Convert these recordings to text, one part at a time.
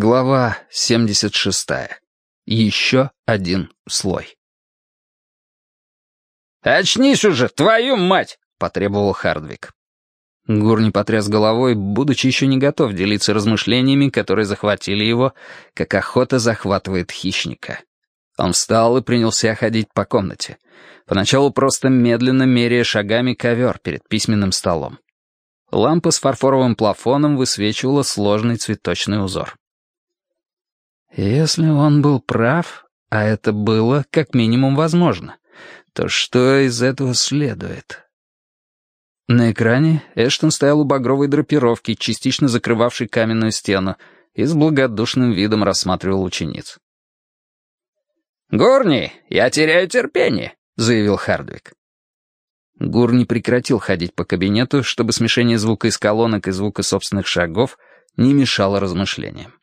Глава 76. Еще один слой. «Очнись уже, твою мать!» — потребовал Хардвик. Гурни потряс головой, будучи еще не готов делиться размышлениями, которые захватили его, как охота захватывает хищника. Он встал и принялся ходить по комнате. Поначалу просто медленно меряя шагами ковер перед письменным столом. Лампа с фарфоровым плафоном высвечивала сложный цветочный узор. Если он был прав, а это было как минимум возможно, то что из этого следует? На экране Эштон стоял у багровой драпировки, частично закрывавшей каменную стену, и с благодушным видом рассматривал учениц. «Гурни, я теряю терпение», — заявил Хардвик. Гурни прекратил ходить по кабинету, чтобы смешение звука из колонок и звука собственных шагов не мешало размышлениям.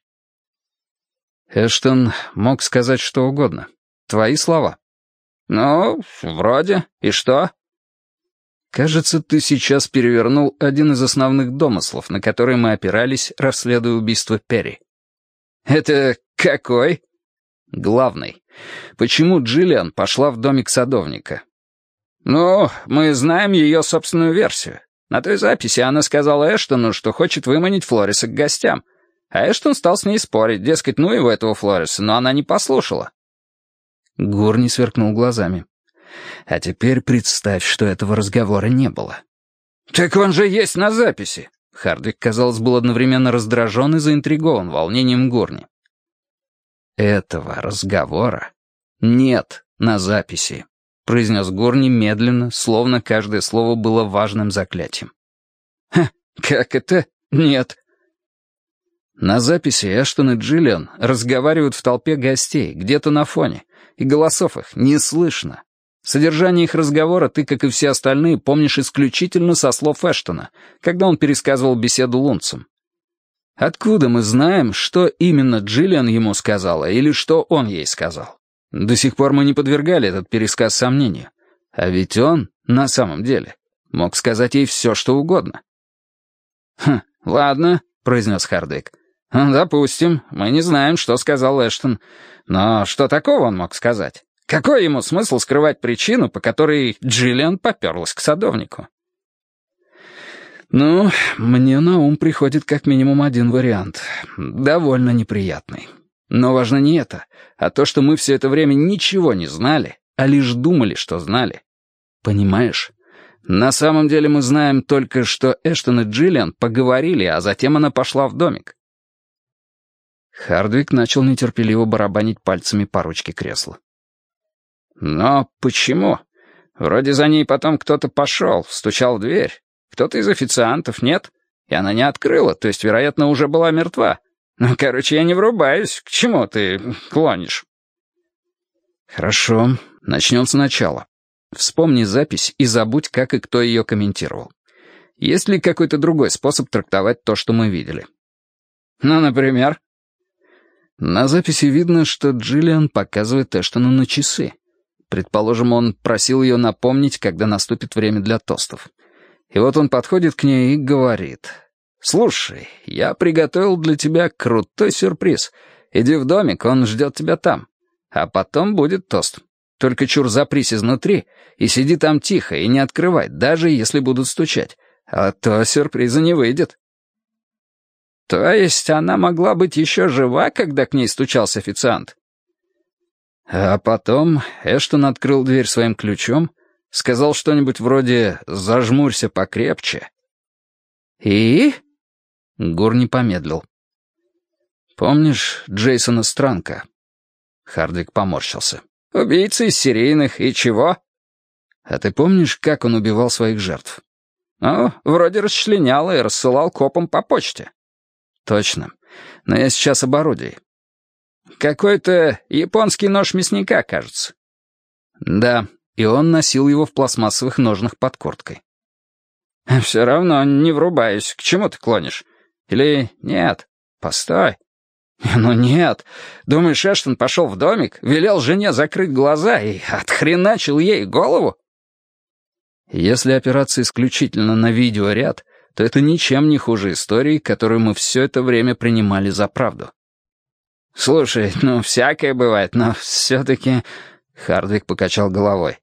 Эштон мог сказать что угодно. Твои слова. «Ну, вроде. И что?» «Кажется, ты сейчас перевернул один из основных домыслов, на которые мы опирались, расследуя убийство Перри». «Это какой?» «Главный. Почему Джиллиан пошла в домик садовника?» «Ну, мы знаем ее собственную версию. На той записи она сказала Эштону, что хочет выманить Флориса к гостям. А Эштон стал с ней спорить, дескать, ну его этого Флориса, но она не послушала. Гурни сверкнул глазами. А теперь представь, что этого разговора не было. «Так он же есть на записи!» Хардвик, казалось, был одновременно раздражен и заинтригован волнением Гурни. «Этого разговора нет на записи», — произнес Горни медленно, словно каждое слово было важным заклятием. «Ха, как это? Нет?» На записи Эштон и Джиллиан разговаривают в толпе гостей, где-то на фоне, и голосов их не слышно. Содержание их разговора ты, как и все остальные, помнишь исключительно со слов Эштона, когда он пересказывал беседу лунцам. Откуда мы знаем, что именно Джиллиан ему сказала или что он ей сказал? До сих пор мы не подвергали этот пересказ сомнению. А ведь он, на самом деле, мог сказать ей все, что угодно. «Хм, ладно», — произнес Хардвик. «Допустим, мы не знаем, что сказал Эштон. Но что такого он мог сказать? Какой ему смысл скрывать причину, по которой Джиллиан поперлась к садовнику?» «Ну, мне на ум приходит как минимум один вариант. Довольно неприятный. Но важно не это, а то, что мы все это время ничего не знали, а лишь думали, что знали. Понимаешь?» На самом деле мы знаем только, что Эштон и Джиллиан поговорили, а затем она пошла в домик. Хардвик начал нетерпеливо барабанить пальцами по ручке кресла. «Но почему? Вроде за ней потом кто-то пошел, стучал в дверь. Кто-то из официантов, нет? И она не открыла, то есть, вероятно, уже была мертва. Ну, короче, я не врубаюсь. К чему ты клонишь?» «Хорошо, начнем сначала. Вспомни запись и забудь, как и кто ее комментировал. Есть ли какой-то другой способ трактовать то, что мы видели?» «Ну, например?» На записи видно, что Джиллиан показывает Эштону на часы. Предположим, он просил ее напомнить, когда наступит время для тостов. И вот он подходит к ней и говорит. «Слушай, я приготовил для тебя крутой сюрприз. Иди в домик, он ждет тебя там. А потом будет тост. Только чур запрись изнутри и сиди там тихо и не открывай, даже если будут стучать. А то сюрприза не выйдет». То есть она могла быть еще жива, когда к ней стучался официант? А потом Эштон открыл дверь своим ключом, сказал что-нибудь вроде «зажмурься покрепче». «И?» Гур не помедлил. «Помнишь Джейсона Странка?» Хардвик поморщился. «Убийца из серийных, и чего?» «А ты помнишь, как он убивал своих жертв?» «Ну, вроде расчленял и рассылал копам по почте». «Точно. Но я сейчас об орудии». «Какой-то японский нож мясника, кажется». «Да, и он носил его в пластмассовых ножнах под курткой». «Все равно не врубаюсь. К чему ты клонишь? Или нет? Постой». «Ну нет. Думаешь, Эштон пошел в домик, велел жене закрыть глаза и отхреначил ей голову?» Если опираться исключительно на видеоряд, то это ничем не хуже истории, которую мы все это время принимали за правду. «Слушай, ну, всякое бывает, но все-таки...» Хардвик покачал головой.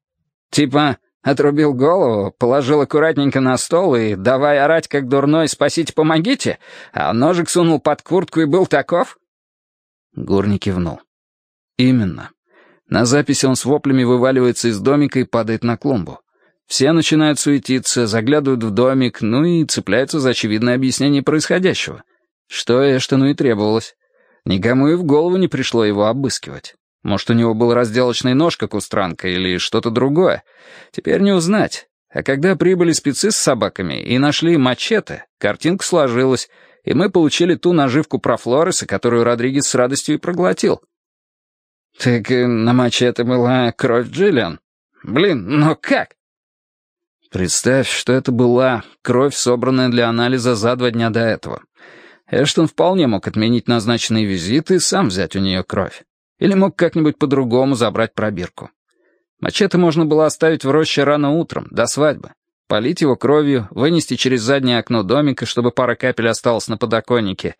«Типа, отрубил голову, положил аккуратненько на стол и давай орать как дурной «спасите, помогите», а ножик сунул под куртку и был таков?» Гурни кивнул. «Именно. На записи он с воплями вываливается из домика и падает на клумбу. Все начинают суетиться, заглядывают в домик, ну и цепляются за очевидное объяснение происходящего. Что Эштону и требовалось. Никому и в голову не пришло его обыскивать. Может, у него был разделочный нож, как у Странка, или что-то другое. Теперь не узнать. А когда прибыли спецы с собаками и нашли мачете, картинка сложилась, и мы получили ту наживку про Флореса, которую Родригес с радостью и проглотил. «Так э, на мачете была кровь Джиллиан? Блин, но как?» Представь, что это была кровь, собранная для анализа за два дня до этого. Эштон вполне мог отменить назначенный визит и сам взять у нее кровь. Или мог как-нибудь по-другому забрать пробирку. Мачете можно было оставить в роще рано утром, до свадьбы. Полить его кровью, вынести через заднее окно домика, чтобы пара капель осталась на подоконнике,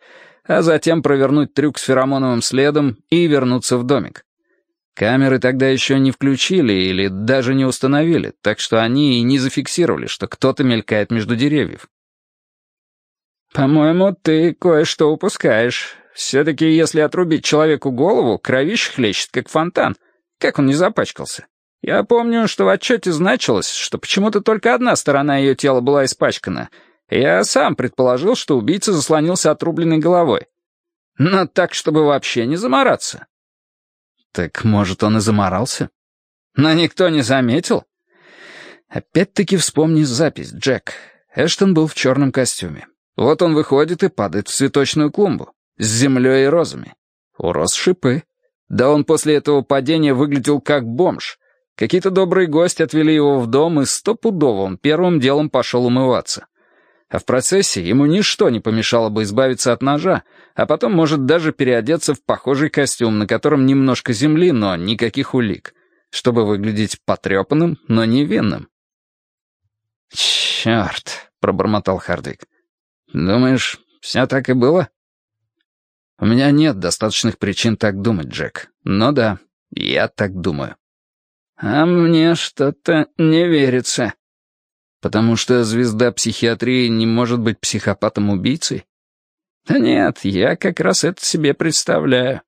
а затем провернуть трюк с феромоновым следом и вернуться в домик. Камеры тогда еще не включили или даже не установили, так что они и не зафиксировали, что кто-то мелькает между деревьев. «По-моему, ты кое-что упускаешь. Все-таки если отрубить человеку голову, кровище хлещет, как фонтан. Как он не запачкался? Я помню, что в отчете значилось, что почему-то только одна сторона ее тела была испачкана. Я сам предположил, что убийца заслонился отрубленной головой. Но так, чтобы вообще не замораться. Так, может, он и заморался? Но никто не заметил. Опять-таки вспомни запись, Джек. Эштон был в черном костюме. Вот он выходит и падает в цветочную клумбу. С землей и розами. У роз шипы. Да он после этого падения выглядел как бомж. Какие-то добрые гости отвели его в дом, и стопудово он первым делом пошел умываться. А в процессе ему ничто не помешало бы избавиться от ножа, а потом может даже переодеться в похожий костюм, на котором немножко земли, но никаких улик, чтобы выглядеть потрепанным, но невинным. «Черт», — пробормотал Хардвик. «Думаешь, все так и было?» «У меня нет достаточных причин так думать, Джек. Но да, я так думаю». «А мне что-то не верится», Потому что звезда психиатрии не может быть психопатом-убийцей? Да нет, я как раз это себе представляю.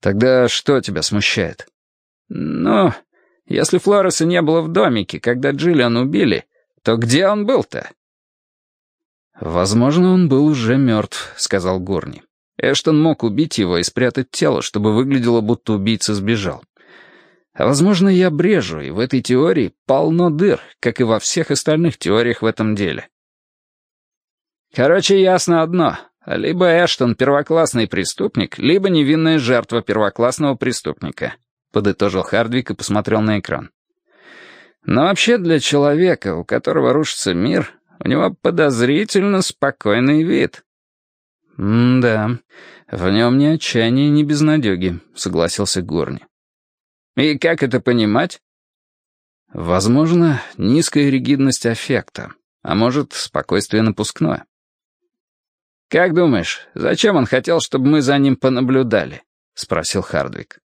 Тогда что тебя смущает? Ну, если Флореса не было в домике, когда Джиллиан убили, то где он был-то? «Возможно, он был уже мертв», — сказал Горни. Эштон мог убить его и спрятать тело, чтобы выглядело, будто убийца сбежал. Возможно, я брежу, и в этой теории полно дыр, как и во всех остальных теориях в этом деле. Короче, ясно одно. Либо Эштон первоклассный преступник, либо невинная жертва первоклассного преступника, подытожил Хардвик и посмотрел на экран. Но вообще для человека, у которого рушится мир, у него подозрительно спокойный вид. «М-да, в нем ни отчаяния, ни безнадеги», — согласился Горни. И как это понимать? Возможно, низкая ригидность аффекта, а может, спокойствие напускное. «Как думаешь, зачем он хотел, чтобы мы за ним понаблюдали?» — спросил Хардвик.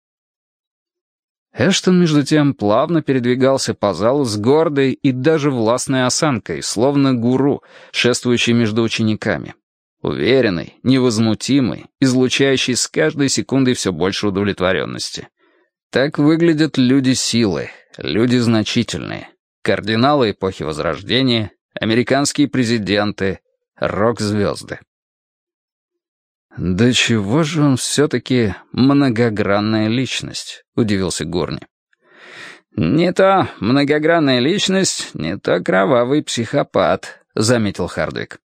Эштон, между тем, плавно передвигался по залу с гордой и даже властной осанкой, словно гуру, шествующий между учениками. Уверенный, невозмутимый, излучающий с каждой секундой все больше удовлетворенности. Так выглядят люди силы, люди значительные. Кардиналы эпохи Возрождения, американские президенты, рок-звезды. «Да чего же он все-таки многогранная личность?» — удивился Горни. «Не то многогранная личность, не то кровавый психопат», — заметил Хардвик.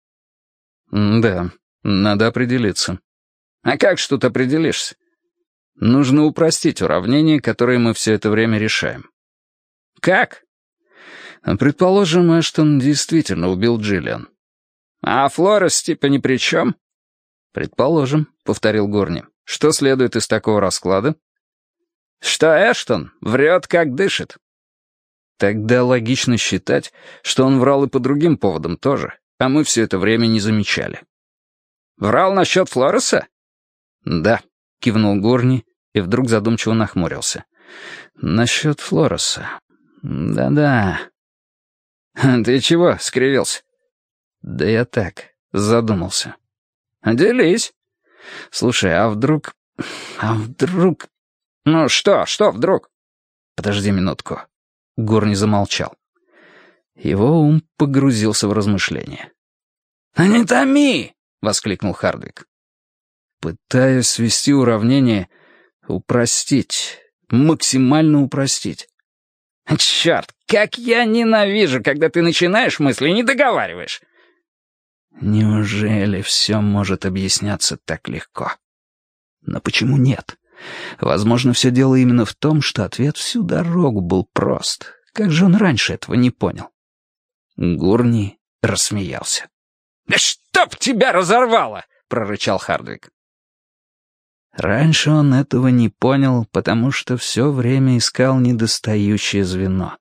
«Да, надо определиться». «А как ж тут определишься? Нужно упростить уравнение, которое мы все это время решаем. Как? Предположим, Эштон действительно убил Джиллиан. А Флорес типа ни при чем? Предположим, повторил Горни. Что следует из такого расклада? Что Эштон врет, как дышит. Тогда логично считать, что он врал и по другим поводам тоже, а мы все это время не замечали. Врал насчет Флореса? Да. Кивнул Горни и вдруг задумчиво нахмурился. «Насчет Флореса. Да-да». «Ты чего?» — скривился. «Да я так, задумался». «Делись». «Слушай, а вдруг... А вдруг...» «Ну что, что вдруг?» «Подожди минутку». Горни замолчал. Его ум погрузился в размышления. «Не томи!» — воскликнул Хардвик. «Пытаюсь свести уравнение, упростить, максимально упростить». «Черт, как я ненавижу, когда ты начинаешь мысли и не договариваешь!» Неужели все может объясняться так легко? Но почему нет? Возможно, все дело именно в том, что ответ всю дорогу был прост. Как же он раньше этого не понял? Гурни рассмеялся. «Да чтоб тебя разорвало!» — прорычал Хардвик. Раньше он этого не понял, потому что все время искал недостающее звено.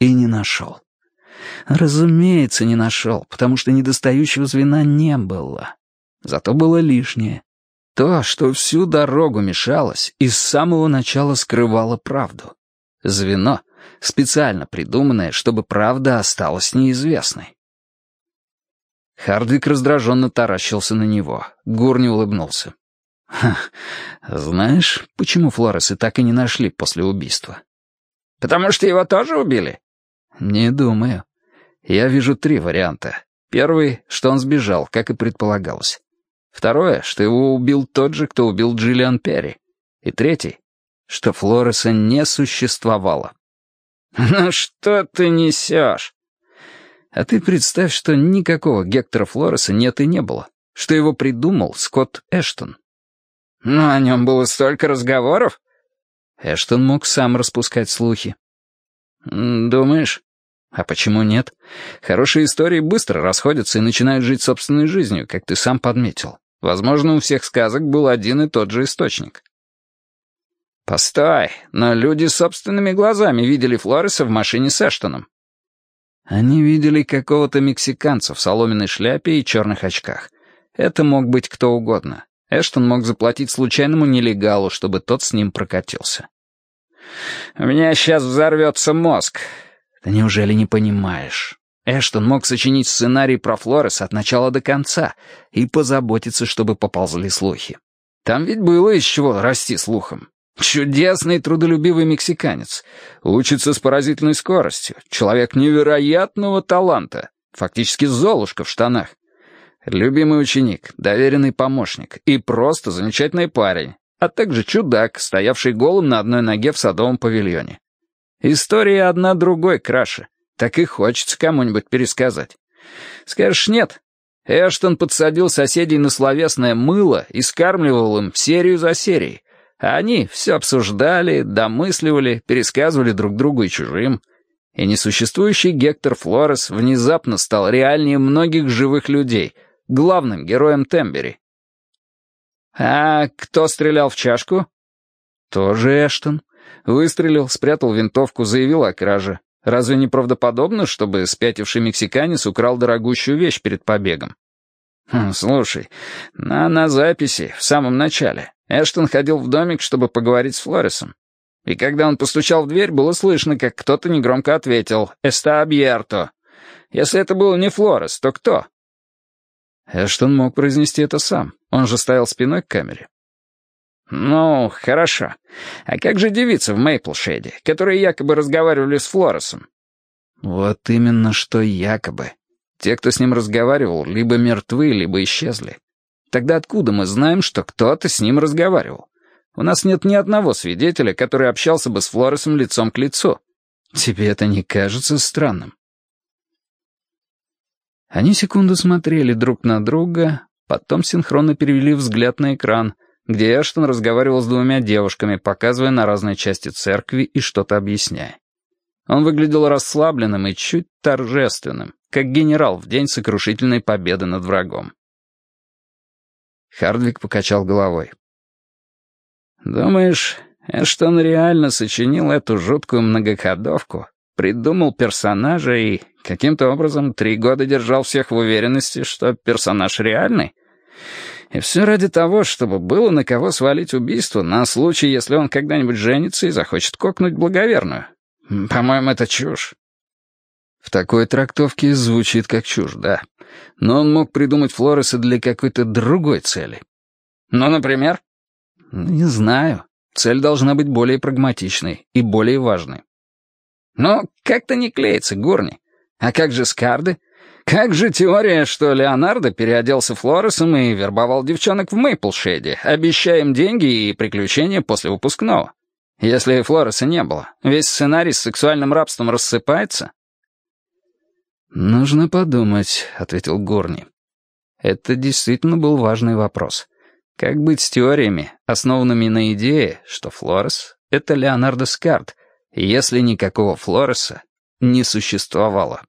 И не нашел. Разумеется, не нашел, потому что недостающего звена не было. Зато было лишнее. То, что всю дорогу мешалось и с самого начала скрывало правду. Звено, специально придуманное, чтобы правда осталась неизвестной. Хардвик раздраженно таращился на него. Гурни улыбнулся. «Знаешь, почему Флоресы так и не нашли после убийства?» «Потому что его тоже убили?» «Не думаю. Я вижу три варианта. Первый, что он сбежал, как и предполагалось. Второе, что его убил тот же, кто убил Джиллиан Перри. И третий, что Флореса не существовало. «Ну что ты несешь?» А ты представь, что никакого Гектора Флореса нет и не было, что его придумал Скотт Эштон. Ну, о нем было столько разговоров. Эштон мог сам распускать слухи. Думаешь? А почему нет? Хорошие истории быстро расходятся и начинают жить собственной жизнью, как ты сам подметил. Возможно, у всех сказок был один и тот же источник. Постой, но люди собственными глазами видели Флореса в машине с Эштоном. Они видели какого-то мексиканца в соломенной шляпе и черных очках. Это мог быть кто угодно. Эштон мог заплатить случайному нелегалу, чтобы тот с ним прокатился. «У меня сейчас взорвется мозг». «Да неужели не понимаешь?» Эштон мог сочинить сценарий про Флорес от начала до конца и позаботиться, чтобы поползли слухи. Там ведь было из чего расти слухом. Чудесный трудолюбивый мексиканец. Учится с поразительной скоростью. Человек невероятного таланта. Фактически золушка в штанах. Любимый ученик, доверенный помощник и просто замечательный парень, а также чудак, стоявший голым на одной ноге в садовом павильоне. История одна другой краше. Так и хочется кому-нибудь пересказать. Скажешь нет? Эштон подсадил соседей на словесное мыло и скармливал им серию за серией. А они все обсуждали, домысливали, пересказывали друг другу и чужим. И несуществующий Гектор Флорес внезапно стал реальнее многих живых людей, главным героем Тембери. А кто стрелял в чашку? Тоже Эштон. Выстрелил, спрятал винтовку, заявил о краже. Разве не правдоподобно, чтобы спятивший мексиканец украл дорогущую вещь перед побегом? Хм, слушай, на, на записи, в самом начале, Эштон ходил в домик, чтобы поговорить с Флорисом. И когда он постучал в дверь, было слышно, как кто-то негромко ответил «Эста абьерто». Если это был не Флорес, то кто? Эштон мог произнести это сам. Он же стоял спиной к камере. «Ну, хорошо. А как же девица в Мейплшеде, которые якобы разговаривали с Флоресом?» «Вот именно что якобы. Те, кто с ним разговаривал, либо мертвы, либо исчезли. Тогда откуда мы знаем, что кто-то с ним разговаривал? У нас нет ни одного свидетеля, который общался бы с Флоресом лицом к лицу. Тебе это не кажется странным?» Они секунду смотрели друг на друга, потом синхронно перевели взгляд на экран — где Эштон разговаривал с двумя девушками, показывая на разные части церкви и что-то объясняя. Он выглядел расслабленным и чуть торжественным, как генерал в день сокрушительной победы над врагом. Хардвик покачал головой. «Думаешь, Эштон реально сочинил эту жуткую многоходовку, придумал персонажа и каким-то образом три года держал всех в уверенности, что персонаж реальный? И все ради того, чтобы было на кого свалить убийство на случай, если он когда-нибудь женится и захочет кокнуть благоверную. По-моему, это чушь. В такой трактовке звучит как чушь, да. Но он мог придумать Флореса для какой-то другой цели. Ну, например? Не знаю. Цель должна быть более прагматичной и более важной. Но как-то не клеится, Горни. А как же Скарды? Как же теория, что Леонардо переоделся Флоресом и вербовал девчонок в Мейплшеде, обещая им деньги и приключения после выпускного? Если Флореса не было, весь сценарий с сексуальным рабством рассыпается? «Нужно подумать», — ответил Горни. Это действительно был важный вопрос. Как быть с теориями, основанными на идее, что Флорес — это Леонардо Скарт, если никакого Флореса не существовало?